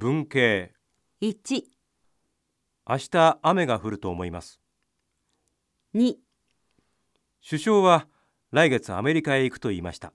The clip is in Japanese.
文系。1、明日雨が降ると思います。2、首相は来月アメリカへ行くと言いました。